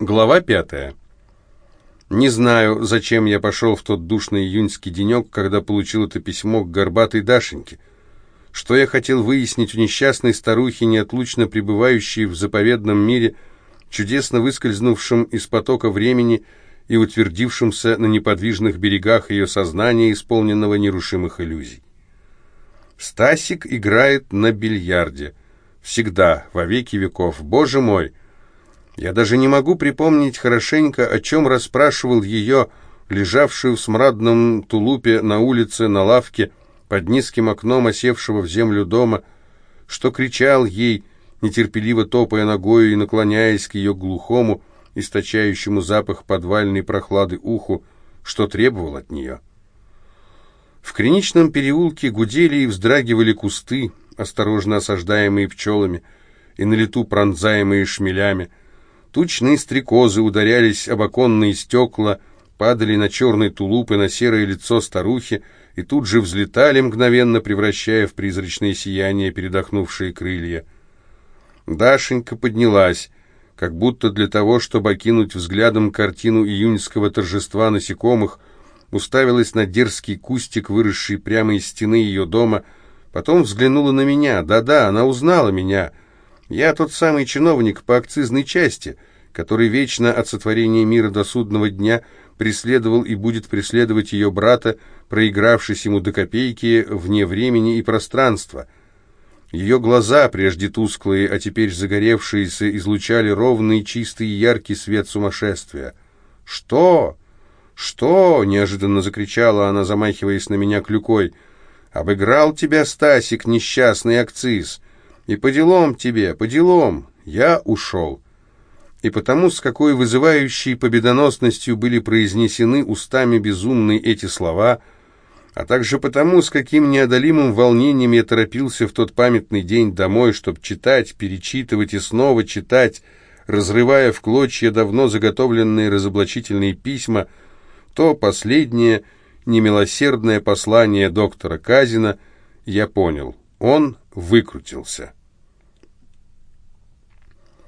Глава пятая. Не знаю, зачем я пошел в тот душный июньский денек, когда получил это письмо к горбатой Дашеньке. Что я хотел выяснить у несчастной старухи, неотлучно пребывающей в заповедном мире, чудесно выскользнувшем из потока времени и утвердившемся на неподвижных берегах ее сознания, исполненного нерушимых иллюзий. Стасик играет на бильярде. Всегда, во веки веков. Боже мой! Я даже не могу припомнить хорошенько, о чем расспрашивал ее, лежавшую в смрадном тулупе на улице, на лавке, под низким окном осевшего в землю дома, что кричал ей, нетерпеливо топая ногою и наклоняясь к ее глухому, источающему запах подвальной прохлады уху, что требовал от нее. В криничном переулке гудели и вздрагивали кусты, осторожно осаждаемые пчелами, и на лету пронзаемые шмелями, Тучные стрекозы ударялись об оконные стекла, падали на черный тулуп и на серое лицо старухи, и тут же взлетали, мгновенно превращая в призрачное сияние передохнувшие крылья. Дашенька поднялась, как будто для того, чтобы окинуть взглядом картину июньского торжества насекомых, уставилась на дерзкий кустик, выросший прямо из стены ее дома, потом взглянула на меня. Да-да, она узнала меня — я тот самый чиновник по акцизной части, который вечно от сотворения мира до судного дня преследовал и будет преследовать ее брата, проигравшись ему до копейки вне времени и пространства. Ее глаза, прежде тусклые, а теперь загоревшиеся, излучали ровный, чистый и яркий свет сумасшествия. «Что? Что?» — неожиданно закричала она, замахиваясь на меня клюкой. «Обыграл тебя, Стасик, несчастный акциз!» И по делам тебе, по делам, я ушел. И потому, с какой вызывающей победоносностью были произнесены устами безумные эти слова, а также потому, с каким неодолимым волнением я торопился в тот памятный день домой, чтобы читать, перечитывать и снова читать, разрывая в клочья давно заготовленные разоблачительные письма, то последнее немилосердное послание доктора Казина я понял. Он выкрутился.